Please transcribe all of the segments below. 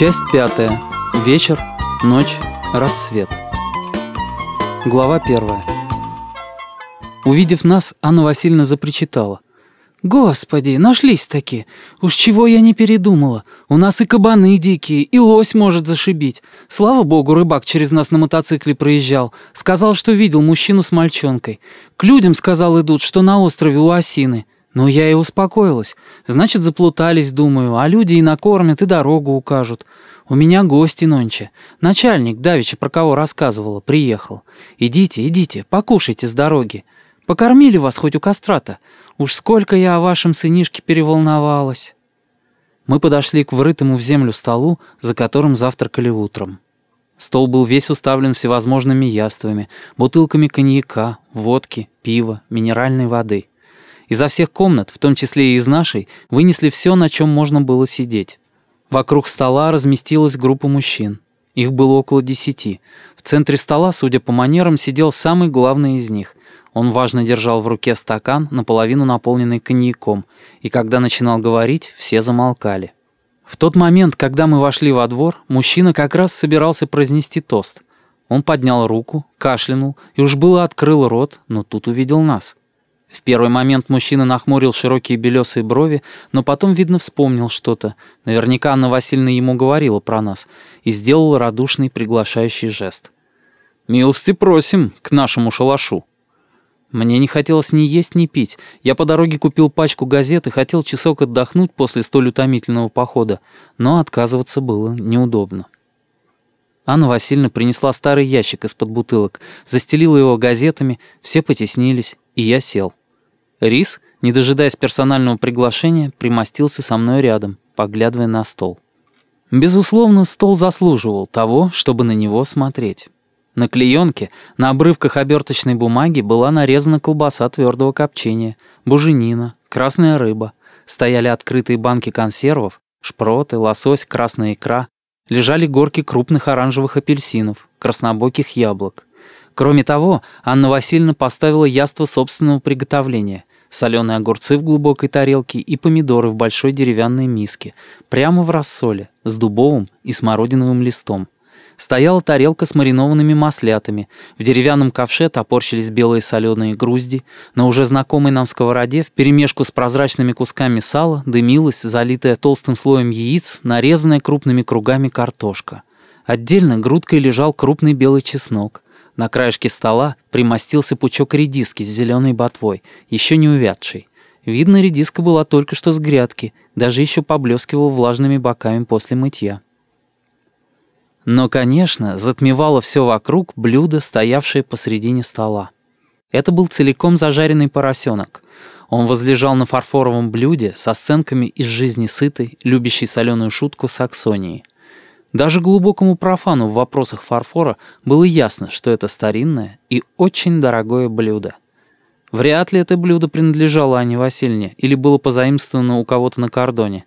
Часть пятая. Вечер, ночь, рассвет. Глава первая. Увидев нас, Анна Васильевна запричитала. «Господи, нашлись таки! Уж чего я не передумала! У нас и кабаны дикие, и лось может зашибить. Слава богу, рыбак через нас на мотоцикле проезжал. Сказал, что видел мужчину с мальчонкой. К людям, сказал, идут, что на острове у осины. Ну, я и успокоилась. Значит, заплутались, думаю, а люди и накормят, и дорогу укажут. У меня гости нонче. Начальник, давеча про кого рассказывала, приехал. Идите, идите, покушайте с дороги. Покормили вас хоть у костра-то. Уж сколько я о вашем сынишке переволновалась. Мы подошли к врытому в землю столу, за которым завтракали утром. Стол был весь уставлен всевозможными яствами, бутылками коньяка, водки, пива, минеральной воды. Изо всех комнат, в том числе и из нашей, вынесли все, на чем можно было сидеть. Вокруг стола разместилась группа мужчин. Их было около десяти. В центре стола, судя по манерам, сидел самый главный из них. Он важно держал в руке стакан, наполовину наполненный коньяком, и когда начинал говорить, все замолкали. В тот момент, когда мы вошли во двор, мужчина как раз собирался произнести тост. Он поднял руку, кашлянул и уж было открыл рот, но тут увидел нас. В первый момент мужчина нахмурил широкие белесые брови, но потом, видно, вспомнил что-то. Наверняка Анна Васильевна ему говорила про нас и сделал радушный приглашающий жест. «Милости просим к нашему шалашу». Мне не хотелось ни есть, ни пить. Я по дороге купил пачку газет и хотел часок отдохнуть после столь утомительного похода, но отказываться было неудобно. Анна Васильевна принесла старый ящик из-под бутылок, застелила его газетами, все потеснились, и я сел. Рис, не дожидаясь персонального приглашения, примостился со мной рядом, поглядывая на стол. Безусловно, стол заслуживал того, чтобы на него смотреть. На клеенке, на обрывках оберточной бумаги была нарезана колбаса твердого копчения, буженина, красная рыба. Стояли открытые банки консервов, шпроты, лосось, красная икра. Лежали горки крупных оранжевых апельсинов, краснобоких яблок. Кроме того, Анна Васильевна поставила яство собственного приготовления соленые огурцы в глубокой тарелке и помидоры в большой деревянной миске, прямо в рассоле, с дубовым и смородиновым листом. Стояла тарелка с маринованными маслятами, в деревянном ковше топорщились белые соленые грузди, на уже знакомой нам сковороде вперемешку с прозрачными кусками сала дымилась, залитая толстым слоем яиц, нарезанная крупными кругами картошка. Отдельно грудкой лежал крупный белый чеснок — на краешке стола примостился пучок редиски с зеленой ботвой, еще не увядшей. Видно, редиска была только что с грядки, даже еще поблескивала влажными боками после мытья. Но, конечно, затмевало все вокруг блюдо, стоявшее посредине стола. Это был целиком зажаренный поросенок. Он возлежал на фарфоровом блюде со сценками из жизни сытой, любящей соленую шутку Саксонии. Даже глубокому профану в вопросах фарфора было ясно, что это старинное и очень дорогое блюдо. Вряд ли это блюдо принадлежало Анне Васильевне или было позаимствовано у кого-то на кордоне.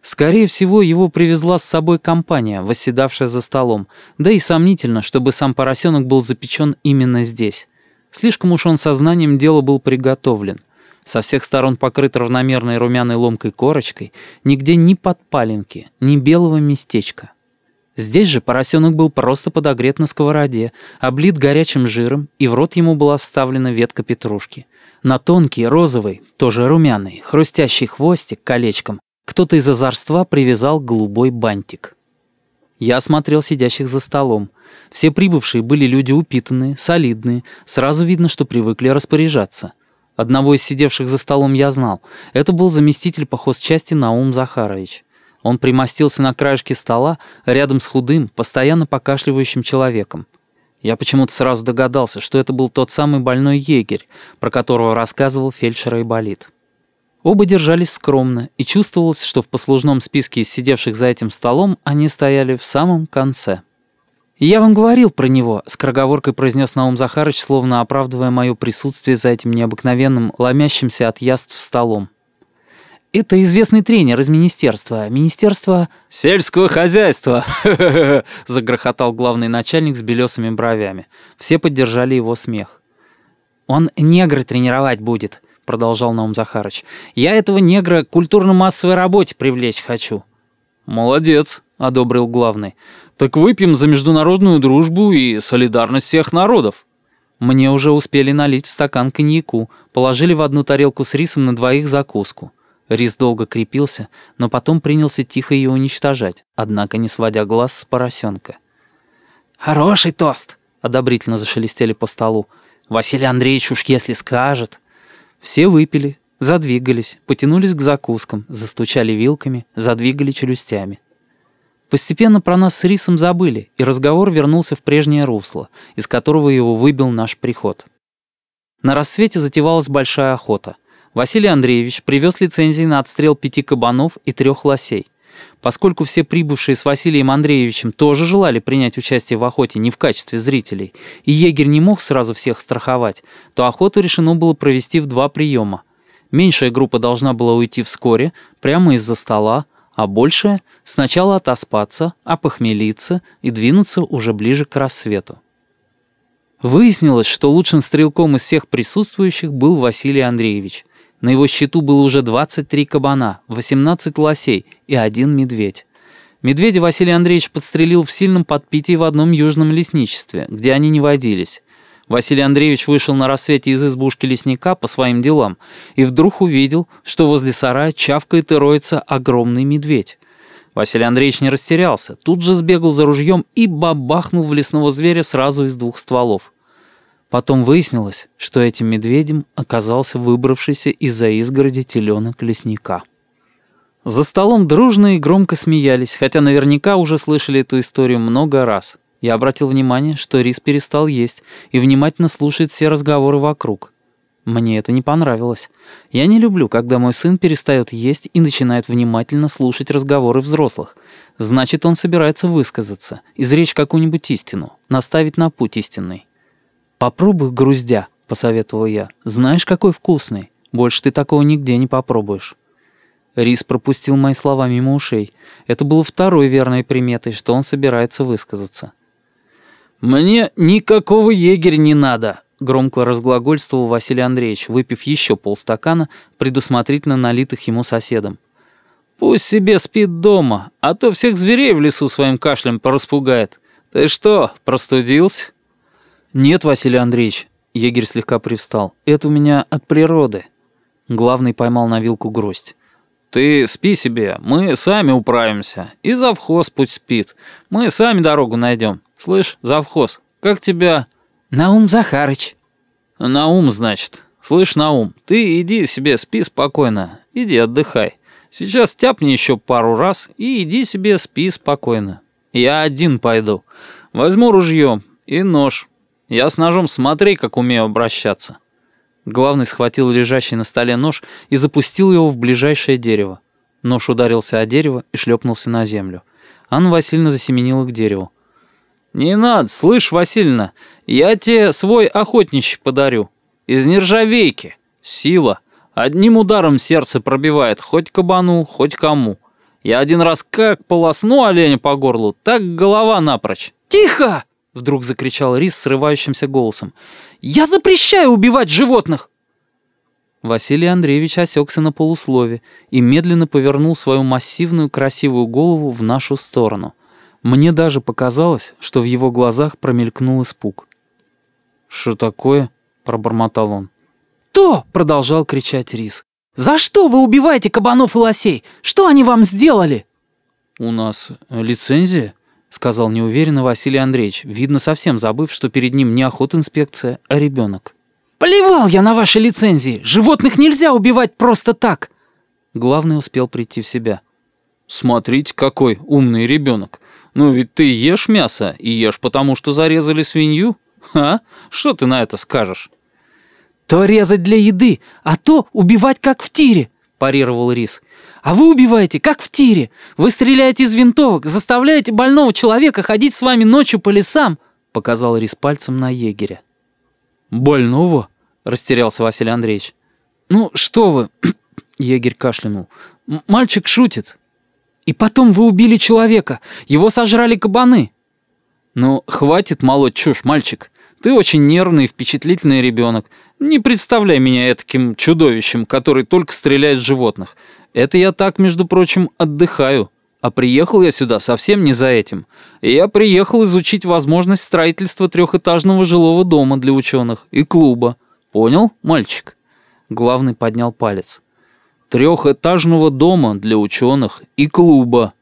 Скорее всего, его привезла с собой компания, восседавшая за столом, да и сомнительно, чтобы сам поросенок был запечен именно здесь. Слишком уж он сознанием дела был приготовлен. Со всех сторон покрыт равномерной румяной ломкой корочкой, нигде ни подпалинки, ни белого местечка. Здесь же поросенок был просто подогрет на сковороде, облит горячим жиром, и в рот ему была вставлена ветка петрушки. На тонкий, розовый, тоже румяный, хрустящий хвостик колечком кто-то из озорства привязал голубой бантик. Я осмотрел сидящих за столом. Все прибывшие были люди упитанные, солидные, сразу видно, что привыкли распоряжаться. Одного из сидевших за столом я знал. Это был заместитель по хозчасти Наум Захарович. Он примостился на краешке стола рядом с худым, постоянно покашливающим человеком. Я почему-то сразу догадался, что это был тот самый больной егерь, про которого рассказывал фельдшер Айболит. Оба держались скромно, и чувствовалось, что в послужном списке из сидевших за этим столом они стояли в самом конце. «Я вам говорил про него», — скороговоркой произнес Наум Захарыч, словно оправдывая мое присутствие за этим необыкновенным, ломящимся от яств столом. Это известный тренер из министерства. Министерство... «Сельского хозяйства!» — загрохотал главный начальник с белесыми бровями. Все поддержали его смех. «Он негры тренировать будет», — продолжал Наум Захарыч. «Я этого негра к культурно-массовой работе привлечь хочу». «Молодец», — одобрил главный. «Так выпьем за международную дружбу и солидарность всех народов». Мне уже успели налить в стакан коньяку, положили в одну тарелку с рисом на двоих закуску. Рис долго крепился, но потом принялся тихо ее уничтожать, однако не сводя глаз с поросенка. «Хороший тост!» — одобрительно зашелестели по столу. «Василий Андреевич уж если скажет...» Все выпили, задвигались, потянулись к закускам, застучали вилками, задвигали челюстями. Постепенно про нас с Рисом забыли, и разговор вернулся в прежнее русло, из которого его выбил наш приход. На рассвете затевалась большая охота. Василий Андреевич привез лицензии на отстрел пяти кабанов и трех лосей. Поскольку все прибывшие с Василием Андреевичем тоже желали принять участие в охоте не в качестве зрителей, и егерь не мог сразу всех страховать, то охоту решено было провести в два приема. Меньшая группа должна была уйти вскоре, прямо из-за стола, а большая — сначала отоспаться, опохмелиться и двинуться уже ближе к рассвету. Выяснилось, что лучшим стрелком из всех присутствующих был Василий Андреевич. На его счету было уже 23 кабана, 18 лосей и один медведь. Медведя Василий Андреевич подстрелил в сильном подпитии в одном южном лесничестве, где они не водились. Василий Андреевич вышел на рассвете из избушки лесника по своим делам и вдруг увидел, что возле сарая чавкает и роется огромный медведь. Василий Андреевич не растерялся, тут же сбегал за ружьем и бабахнул в лесного зверя сразу из двух стволов. Потом выяснилось, что этим медведем оказался выбравшийся из-за изгороди теленок лесника. За столом дружно и громко смеялись, хотя наверняка уже слышали эту историю много раз. Я обратил внимание, что Рис перестал есть и внимательно слушает все разговоры вокруг. Мне это не понравилось. Я не люблю, когда мой сын перестает есть и начинает внимательно слушать разговоры взрослых. Значит, он собирается высказаться, изречь какую-нибудь истину, наставить на путь истинный. «Попробуй груздя», — посоветовал я. «Знаешь, какой вкусный. Больше ты такого нигде не попробуешь». Рис пропустил мои слова мимо ушей. Это было второй верной приметой, что он собирается высказаться. «Мне никакого егеря не надо», — громко разглагольствовал Василий Андреевич, выпив еще полстакана, предусмотрительно налитых ему соседом. «Пусть себе спит дома, а то всех зверей в лесу своим кашлем пораспугает. Ты что, простудился?» «Нет, Василий Андреевич», — егерь слегка привстал, — «это у меня от природы». Главный поймал на вилку гроздь. «Ты спи себе, мы сами управимся. И завхоз пусть спит. Мы сами дорогу найдем. «Слышь, завхоз, как тебя...» «Наум Захарыч». «Наум, значит. Слышь, Наум, ты иди себе спи спокойно. Иди отдыхай. Сейчас тяпни еще пару раз и иди себе спи спокойно. Я один пойду. Возьму ружье и нож. Я с ножом смотри, как умею обращаться». Главный схватил лежащий на столе нож и запустил его в ближайшее дерево. Нож ударился о дерево и шлепнулся на землю. Анна Васильевна засеменила к дереву. «Не надо, слышь, Васильевна, я тебе свой охотничий подарю. Из нержавейки. Сила. Одним ударом сердце пробивает хоть кабану, хоть кому. Я один раз как полосну оленя по горлу, так голова напрочь». «Тихо!» — вдруг закричал Рис срывающимся голосом. «Я запрещаю убивать животных!» Василий Андреевич осекся на полуслове и медленно повернул свою массивную красивую голову в нашу сторону — мне даже показалось, что в его глазах промелькнул испуг. «Что такое?» — пробормотал он. «То!» — продолжал кричать Рис. «За что вы убиваете кабанов и лосей? Что они вам сделали?» «У нас лицензия», — сказал неуверенно Василий Андреевич, видно совсем забыв, что перед ним не охотинспекция, а ребенок. «Плевал я на ваши лицензии! Животных нельзя убивать просто так!» Главный успел прийти в себя. «Смотрите, какой умный ребенок! Ну ведь ты ешь мясо и ешь потому, что зарезали свинью? А? Что ты на это скажешь? То резать для еды, а то убивать как в тире, парировал Рис. А вы убиваете как в тире. Вы стреляете из винтовок, заставляете больного человека ходить с вами ночью по лесам, показал Рис пальцем на егеря. Больного? растерялся Василий Андреевич. Ну что вы? Егерь кашлянул. Мальчик шутит. И потом вы убили человека. Его сожрали кабаны. Ну, хватит молоть чушь, мальчик. Ты очень нервный и впечатлительный ребенок. Не представляй меня таким чудовищем, который только стреляет в животных. Это я так, между прочим, отдыхаю. А приехал я сюда совсем не за этим. Я приехал изучить возможность строительства трехэтажного жилого дома для ученых и клуба. Понял, мальчик?» Главный поднял палец. «Трехэтажного дома для ученых и клуба.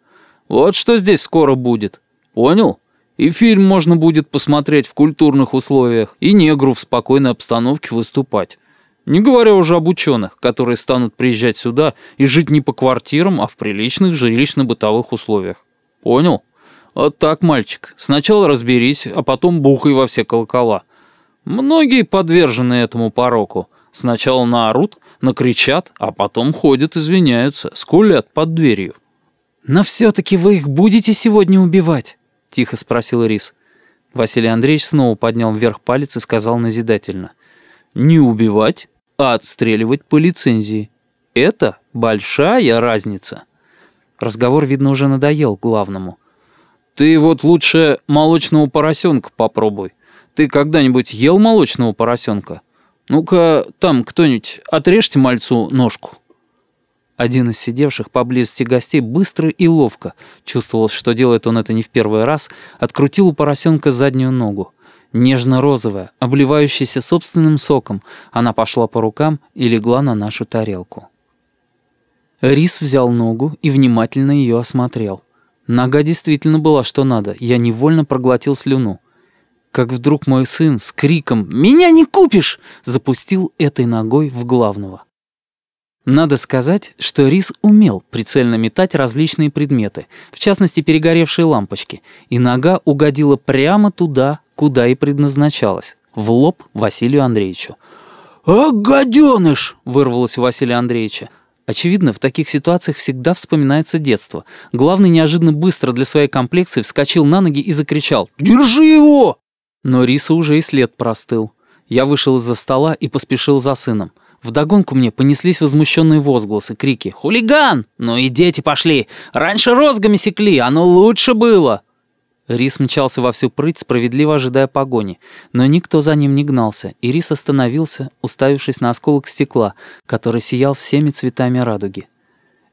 Вот что здесь скоро будет. Понял? И фильм можно будет посмотреть в культурных условиях, и негру в спокойной обстановке выступать. Не говоря уже об ученых, которые станут приезжать сюда и жить не по квартирам, а в приличных жилищно-бытовых условиях. Понял? Вот так, мальчик. Сначала разберись, а потом бухай во все колокола. Многие подвержены этому пороку. Сначала наорут, накричат, а потом ходят, извиняются, скулят под дверью. «Но все-таки вы их будете сегодня убивать?» — тихо спросил Рис. Василий Андреевич снова поднял вверх палец и сказал назидательно. «Не убивать, а отстреливать по лицензии. Это большая разница». Разговор, видно, уже надоел главному. «Ты вот лучше молочного поросенка попробуй. Ты когда-нибудь ел молочного поросенка? Ну-ка, там кто-нибудь отрежьте мальцу ножку». Один из сидевших поблизости гостей быстро и ловко, чувствовал, что делает он это не в первый раз, открутил у поросенка заднюю ногу. Нежно-розовая, обливающаяся собственным соком, она пошла по рукам и легла на нашу тарелку. Рис взял ногу и внимательно ее осмотрел. Нога действительно была что надо, я невольно проглотил слюну. Как вдруг мой сын с криком «Меня не купишь!» запустил этой ногой в главного. Надо сказать, что Рис умел прицельно метать различные предметы, в частности перегоревшие лампочки, и нога угодила прямо туда, куда и предназначалась, в лоб Василию Андреевичу. «А, гаденыш!» — вырвалось у Василия Андреевича. Очевидно, в таких ситуациях всегда вспоминается детство. Главный неожиданно быстро для своей комплекции вскочил на ноги и закричал «Держи его!» Но Риса уже и след простыл. Я вышел из-за стола и поспешил за сыном. Вдогонку мне понеслись возмущенные возгласы, крики «Хулиган! Ну и дети пошли! Раньше розгами секли, оно лучше было!» Рис мчался во всю прыть, справедливо ожидая погони, но никто за ним не гнался, и Рис остановился, уставившись на осколок стекла, который сиял всеми цветами радуги.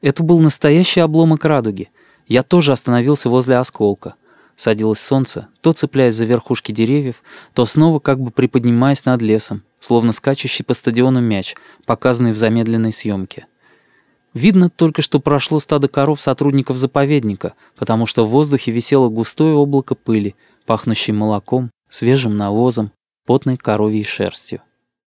Это был настоящий обломок радуги. Я тоже остановился возле осколка. Садилось солнце, то цепляясь за верхушки деревьев, то снова как бы приподнимаясь над лесом, словно скачущий по стадиону мяч, показанный в замедленной съемке. Видно только, что прошло стадо коров сотрудников заповедника, потому что в воздухе висело густое облако пыли, пахнущее молоком, свежим навозом, потной коровьей шерстью.